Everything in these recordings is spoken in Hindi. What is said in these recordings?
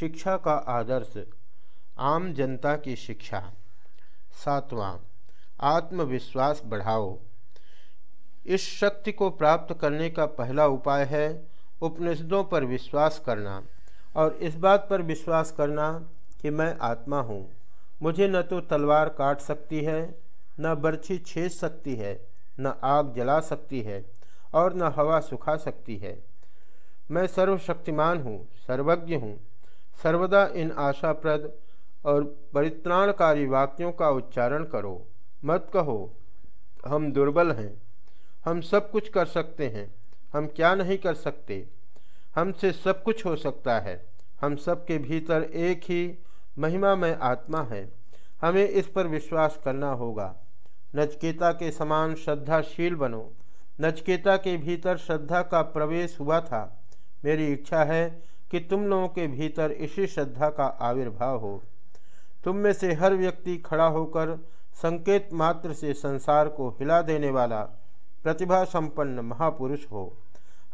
शिक्षा का आदर्श, आम जनता की शिक्षा। सातवां, आत्मविश्वास बढ़ाओ। इस शक्ति को प्राप्त करने का पहला उपाय है उपनिषदों पर विश्वास करना। और इस बात पर विश्वास करना कि मैं आत्मा हूँ। मुझे न तो तलवार काट सकती है, न बर्छी छेद सकती है, न आग जला सकती है, और न हवा सुखा सकती है। मैं सर्वशक्तिमान हूँ, सर्वज्ञ हूँ सर्वदा इन आशाप्रद और परित्राणकारी वाक्यों का उच्चारण करो। मत कहो, हम दुर्बल हैं। हम सब कुछ कर सकते हैं। हम क्या नहीं कर सकते? हमसे सब कुछ हो सकता है। हम सब के भीतर एक ही महिमा में आत्मा है। हमें इस पर विश्वास करना होगा। नचकेता के समान श्रद्धाशील बनो। नचकेता के भीतर श्रद्धा का प्रवेश हुआ था। मेरी इच्छा है कि तुम लोगों के भीतर इसी श्रद्धा का आविर्भाव हो। तुम में से हर व्यक्ति खड़ा होकर संकेत मात्र से संसार को हिला देने वाला प्रतिभा संपन्न महापुरुष हो।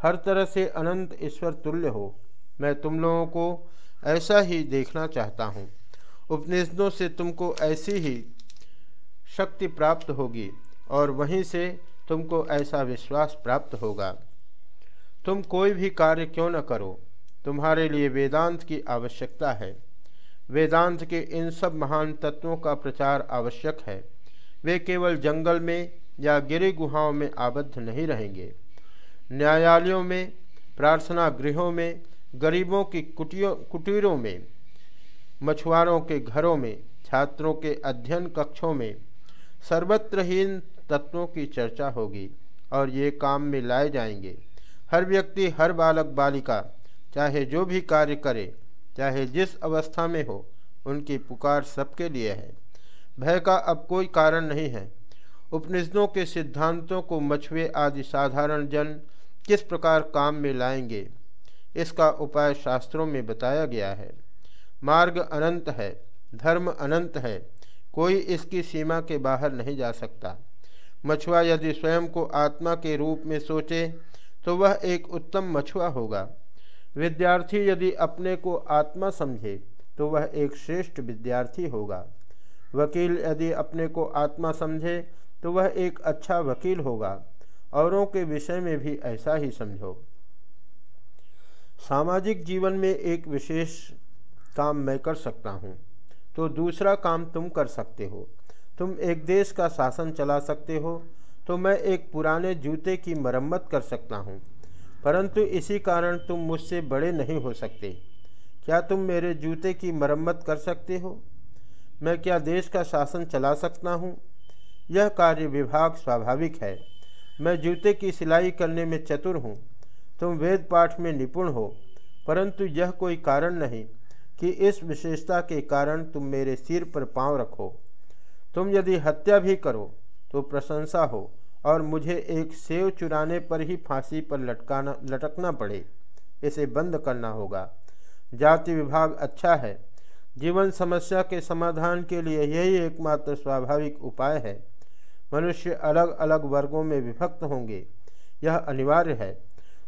हर तरह से अनंत ईश्वर तुल्य हो। मैं तुम लोगों को ऐसा ही देखना चाहता हूँ। उपनिषदों से तुमको ऐसी ही शक्ति प्राप्त होगी और वहीं से तुमको ऐसा विश्वास प्राप्त होगा। तुम कोई भी कार्य क्यों न करो। तुम्हारे लिए वेदांत की आवश्यकता है। वेदांत के इन सब महान तत्वों का प्रचार आवश्यक है। वे केवल जंगल में या गिरी गुहाओं में आबद्ध नहीं रहेंगे। न्यायालयों में प्रार्थना गृहों में, गरीबों की कुटियों, कुटीरों में, मछुआरों के घरों में, छात्रों के अध्ययन कक्षों में सर्वत्रहीन तत्वों की चर्चा होगी और ये काम में लाए जाएँगे। हर व्यक्ति, हर बालक, बालिका चाहे जो भी कार्य करे, चाहे जिस अवस्था में हो, उनकी पुकार सबके लिए है। भय का अब कोई कारण नहीं है। उपनिषदों के सिद्धांतों को मछुए आदि साधारण जन किस प्रकार काम में लाएँगे, इसका उपाय शास्त्रों में बताया गया है। मार्ग अनंत है, धर्म अनंत है, कोई इसकी सीमा के बाहर नहीं जा सकता। मछुआ यदि स्वयं को आत्मा के रूप में सोचे तो वह एक उत्तम मछुआ होगा। विद्यार्थी यदि अपने को आत्मा समझे तो वह एक श्रेष्ठ विद्यार्थी होगा। वकील यदि अपने को आत्मा समझे तो वह एक अच्छा वकील होगा। औरों के विषय में भी ऐसा ही समझो। सामाजिक जीवन में एक विशेष काम मैं कर सकता हूँ तो दूसरा काम तुम कर सकते हो। तुम एक देश का शासन चला सकते हो तो मैं एक पुराने जूते की मरम्मत कर सकता हूँ। परंतु इसी कारण तुम मुझसे बड़े नहीं हो सकते। क्या तुम मेरे जूते की मरम्मत कर सकते हो? मैं क्या देश का शासन चला सकता हूँ? यह कार्य विभाग स्वाभाविक है। मैं जूते की सिलाई करने में चतुर हूँ। तुम वेद पाठ में निपुण हो। परंतु यह कोई कारण नहीं कि इस विशेषता के कारण तुम मेरे सिर पर पाँव रखो। तुम यदि हत्या भी करो तो प्रशंसा हो। और मुझे एक सेव चुराने पर ही फांसी पर लटकाना, लटकना पड़े। इसे बंद करना होगा। जाति विभाग अच्छा है। जीवन समस्या के समाधान के लिए यही एकमात्र स्वाभाविक उपाय है। मनुष्य अलग अलग वर्गों में विभक्त होंगे। यह अनिवार्य है।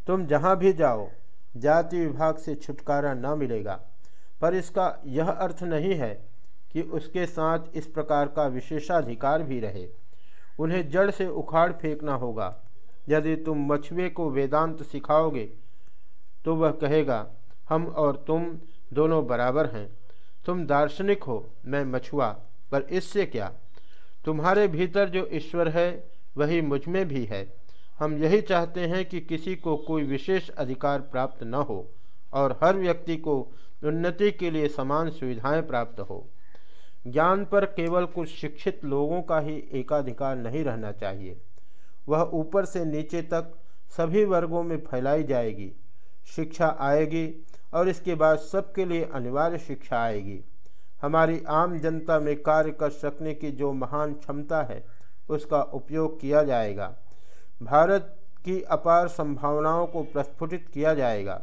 तुम जहाँ भी जाओ, जाति विभाग से छुटकारा न मिलेगा। पर इसका यह अर्थ नहीं है कि उसके साथ इस प्रकार का विशेषाधिकार भी रहे। उन्हें जड़ से उखाड़ फेंकना होगा। यदि तुम मछुए को वेदांत सिखाओगे तो वह कहेगा, हम और तुम दोनों बराबर हैं। तुम दार्शनिक हो, मैं मछुआ। पर इससे क्या? तुम्हारे भीतर जो ईश्वर है, वही मुझमें भी है। हम यही चाहते हैं कि किसी को कोई विशेष अधिकार प्राप्त न हो और हर व्यक्ति को उन्नति के लिए समान सुविधाएँ प्राप्त हो। ज्ञान पर केवल कुछ शिक्षित लोगों का ही एकाधिकार नहीं रहना चाहिए। वह ऊपर से नीचे तक सभी वर्गों में फैलाई जाएगी। शिक्षा आएगी और इसके बाद सबके लिए अनिवार्य शिक्षा आएगी। हमारी आम जनता में कार्य कर सकने की जो महान क्षमता है, उसका उपयोग किया जाएगा। भारत की अपार संभावनाओं को प्रस्फुटित किया जाएगा।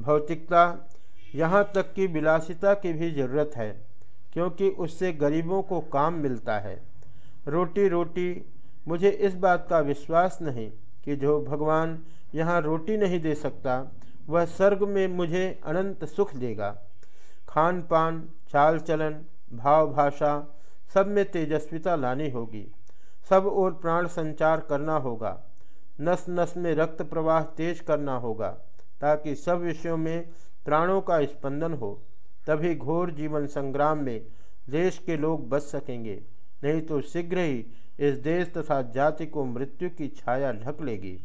भौतिकता, यहाँ तक कि विलासिता की भी ज़रूरत है। क्योंकि उससे गरीबों को काम मिलता है। रोटी रोटी, मुझे इस बात का विश्वास नहीं कि जो भगवान यहाँ रोटी नहीं दे सकता, वह स्वर्ग में मुझे अनंत सुख देगा। खान पान चाल चलन भाव भाषा सब में तेजस्विता लानी होगी। सब और प्राण संचार करना होगा। नस नस में रक्त प्रवाह तेज करना होगा, ताकि सब विषयों में प्राणों का स्पंदन हो। तभी घोर जीवन संग्राम में देश के लोग बच सकेंगे। नहीं तो शीघ्र ही इस देश तथा जाति को मृत्यु की छाया ढक लेगी।